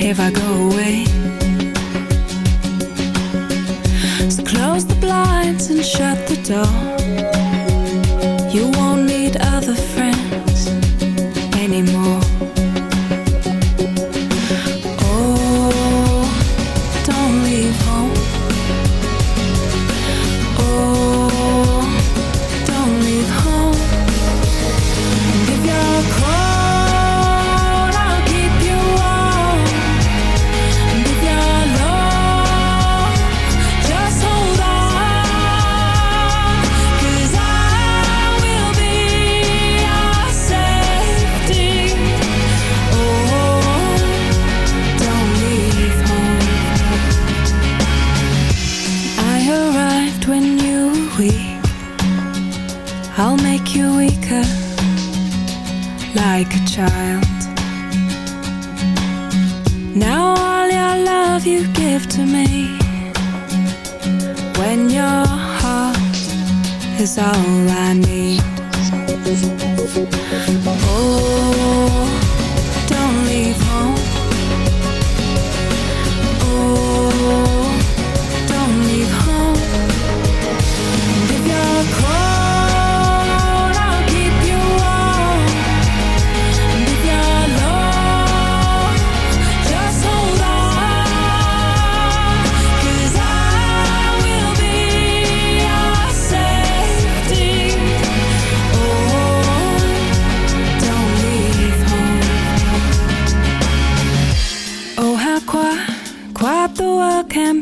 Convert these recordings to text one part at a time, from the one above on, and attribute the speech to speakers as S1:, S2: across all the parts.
S1: if I go away So close the blinds and shut the door weak I'll make you weaker Like a child Now all your love you give to me When your heart is all I need Oh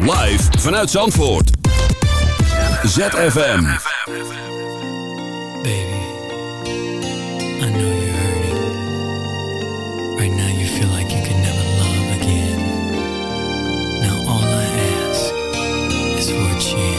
S2: Live
S3: vanuit Zandvoort. ZFM.
S4: Baby, I know you're hurting. Right now you feel like you can never love again. Now all I ask is for a chance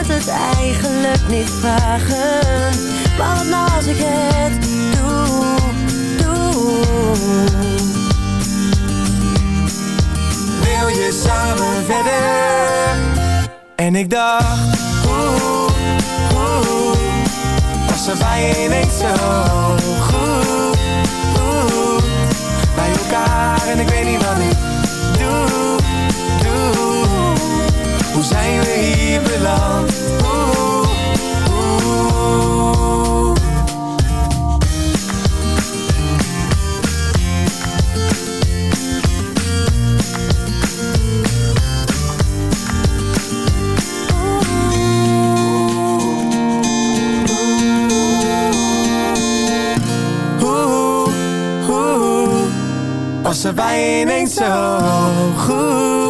S5: moet het eigenlijk niet vragen Maar wat nou als ik het doe, doe
S6: Wil je samen verder? En ik dacht Oeh, oeh Was er bij zo goed, Bij elkaar en ik weet niet wat ik Hoe zijn we hier beland? Was er bij ineens zo goed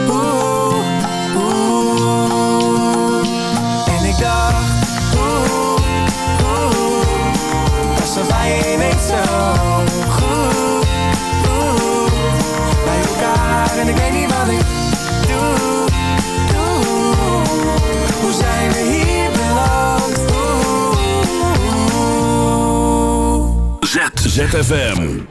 S7: ZFM.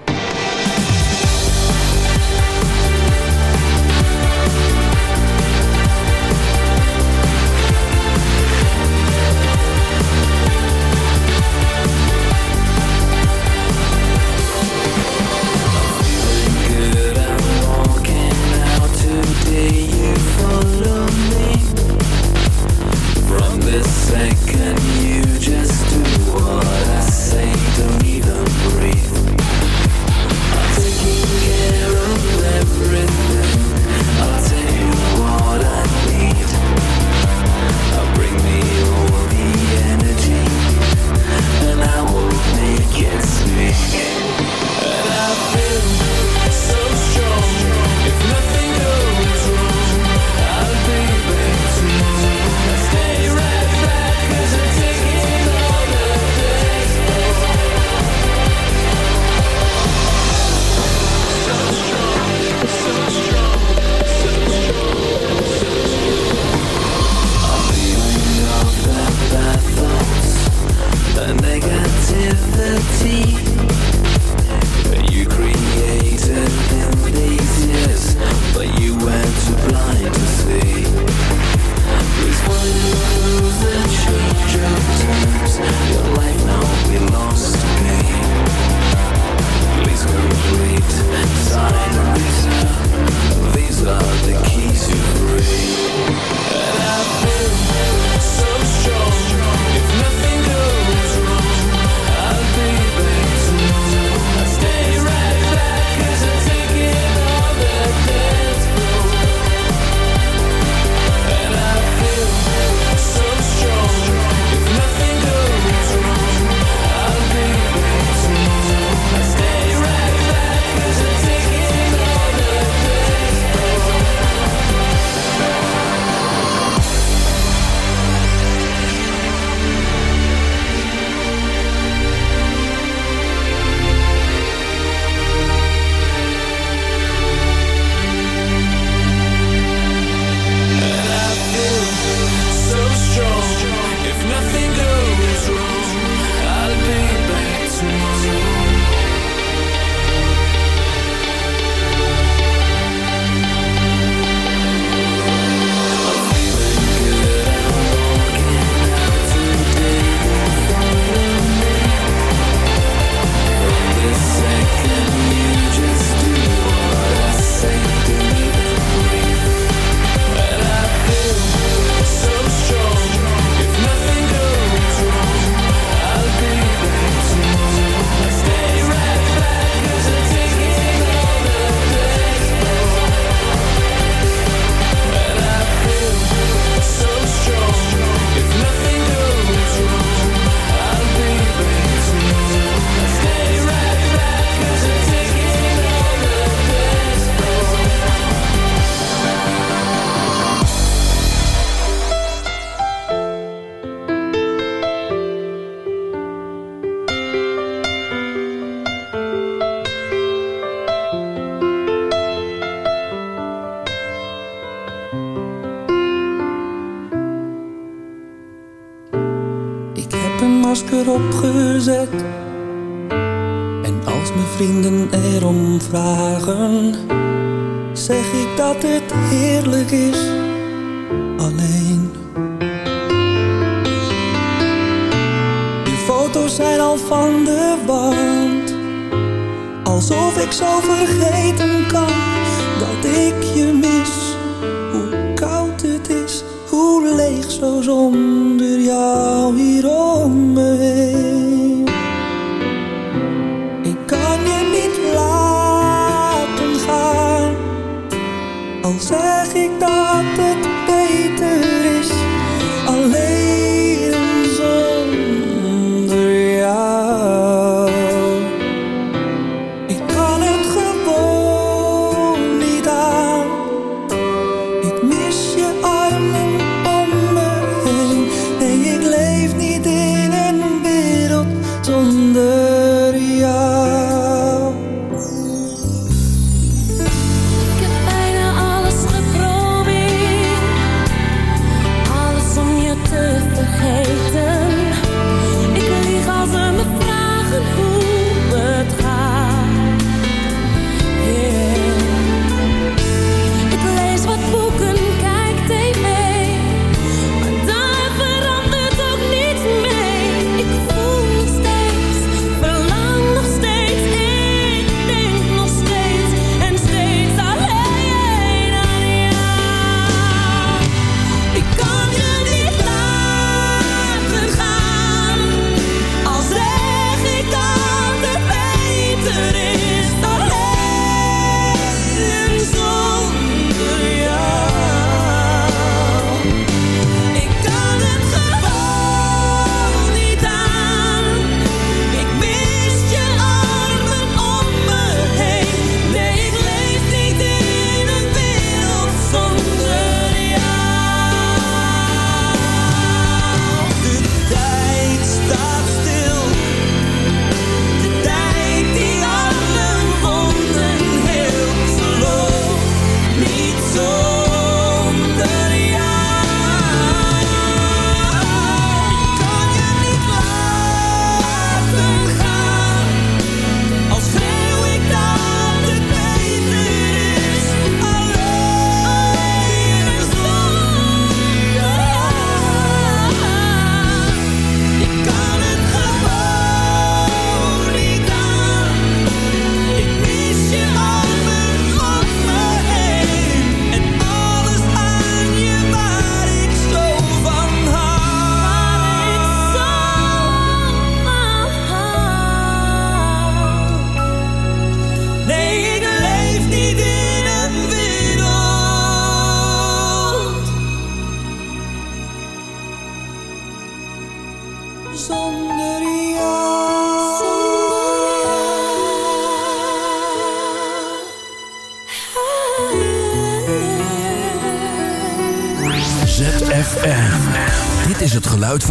S8: room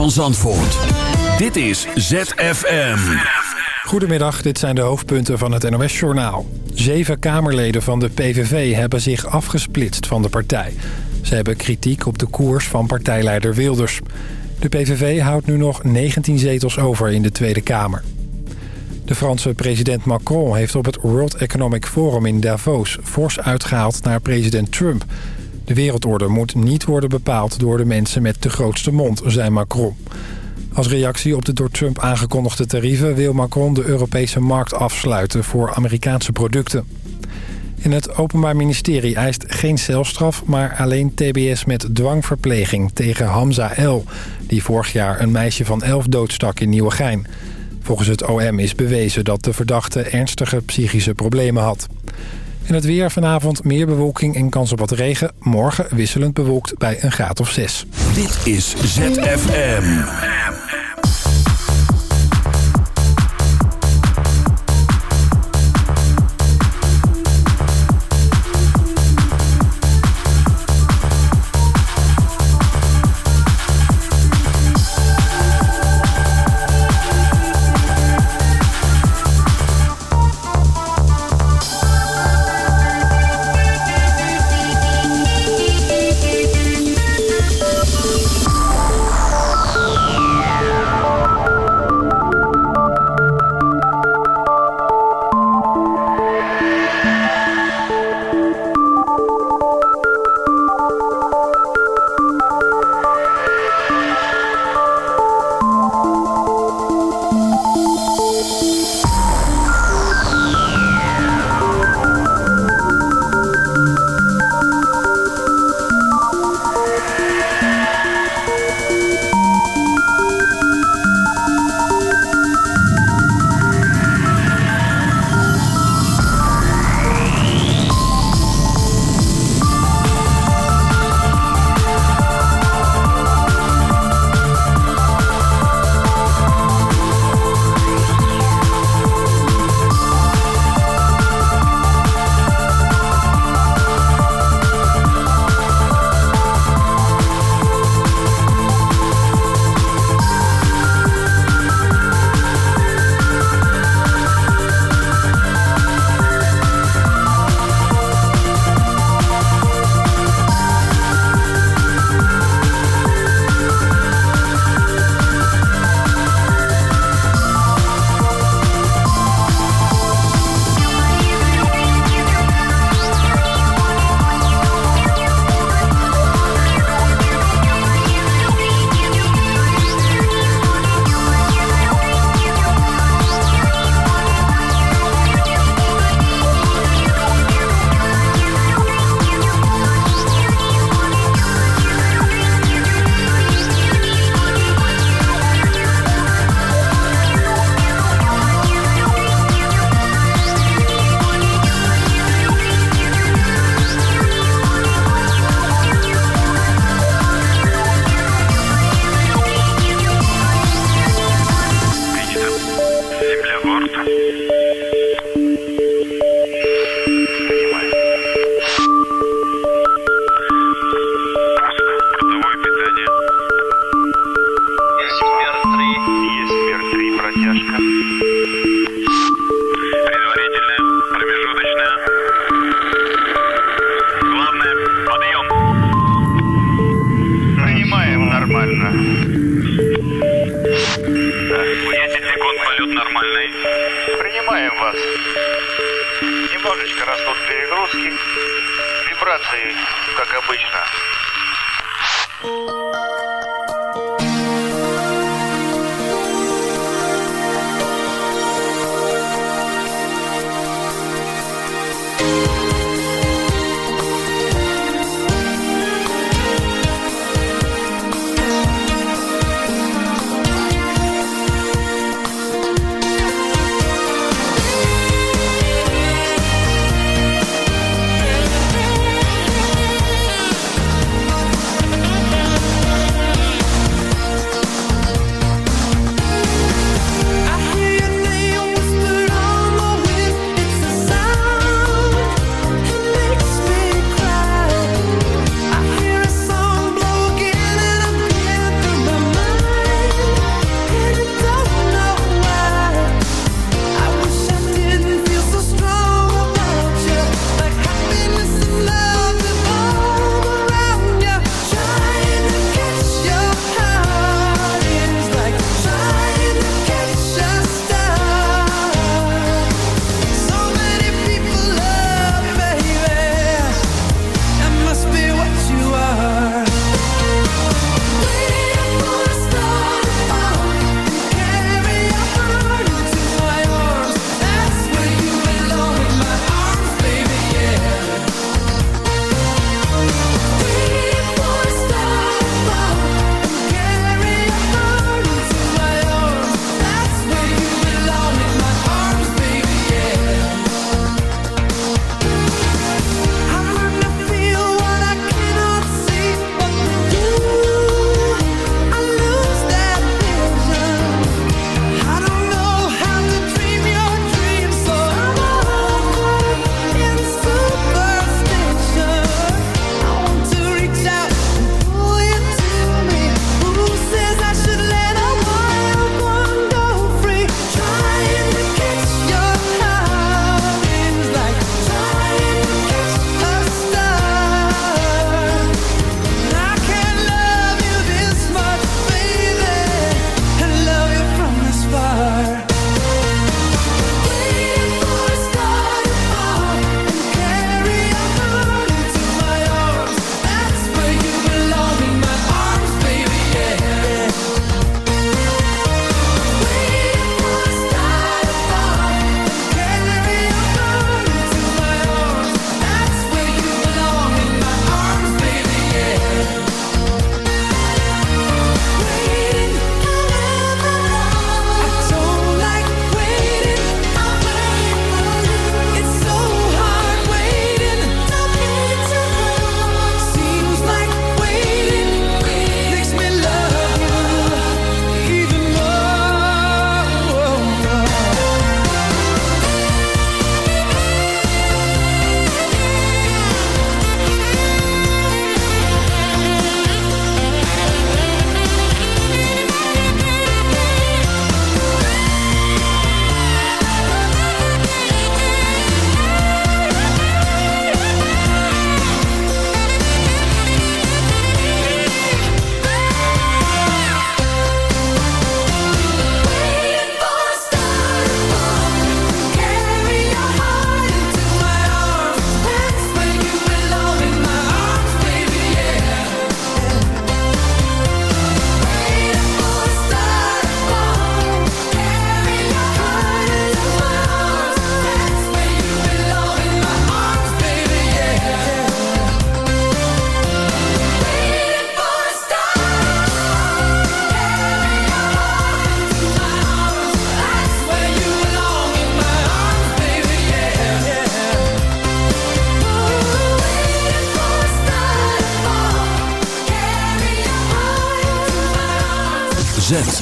S8: Zandvoort. Dit is ZFM.
S9: Goedemiddag, dit zijn de hoofdpunten van het NOS-journaal. Zeven Kamerleden van de PVV hebben zich afgesplitst van de partij. Ze hebben kritiek op de koers van partijleider Wilders. De PVV houdt nu nog 19 zetels over in de Tweede Kamer. De Franse president Macron heeft op het World Economic Forum in Davos... fors uitgehaald naar president Trump... De wereldorde moet niet worden bepaald door de mensen met de grootste mond, zei Macron. Als reactie op de door Trump aangekondigde tarieven... wil Macron de Europese markt afsluiten voor Amerikaanse producten. In het Openbaar Ministerie eist geen celstraf... maar alleen tbs met dwangverpleging tegen Hamza L... die vorig jaar een meisje van elf doodstak in Nieuwegein. Volgens het OM is bewezen dat de verdachte ernstige psychische problemen had. En het weer vanavond meer bewolking en kans op wat regen. Morgen wisselend bewolkt bij een graad of 6.
S8: Dit is ZFM.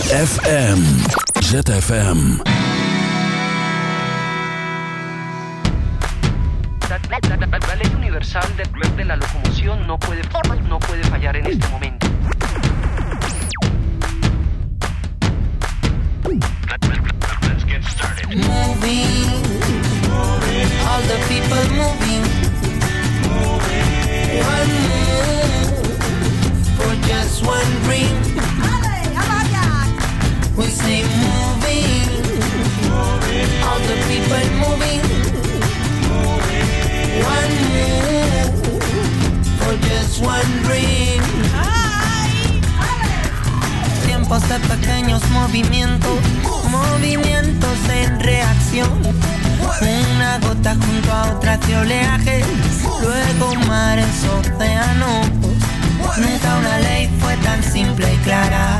S3: ZFM. ZFM.
S10: La, ley universal de, de la locomoción no puede, no puede fallar en este momento. Let's get started.
S11: Moving. moving. All the people moving. moving. One move for just one dream One Tiempos de pequeños movimientos, movimientos en reacción. Una gota junto a otra de oleaje, luego mares, océanos. Nunca una ley fue tan simple y clara.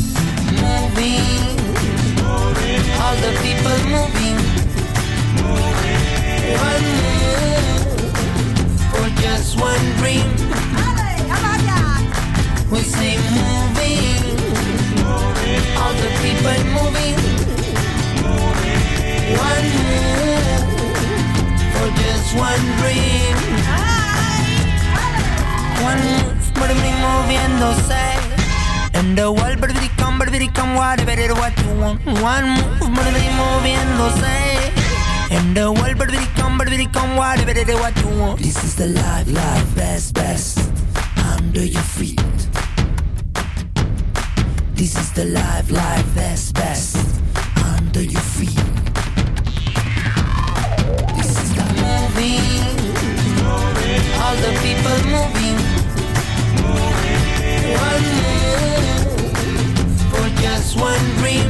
S11: moving. All the people moving. One move for just one dream. We say moving. All the people moving. One move for just one dream. One move, but me moviéndose. Underworld, baby, come, baby, come, whatever it what you want. One move, baby, moviéndose. Underworld, baby, come, baby, come, whatever it what you want.
S12: This is the life, life, best, best, under your feet. This is the life, life, best, best, under your feet. This is the
S11: movie. All the people move. just one dream.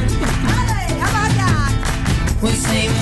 S11: We
S13: sing.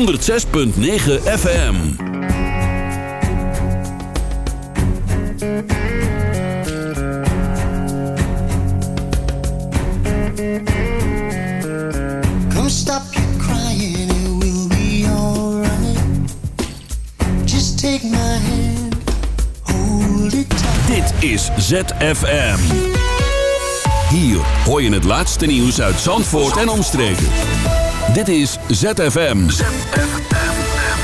S3: 106.9 FM. is ZFM. Hier hoor je het laatste nieuws uit Zandvoort en omstreken. Dit is ZFM.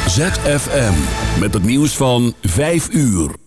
S3: ZFM. Met het nieuws van 5 uur.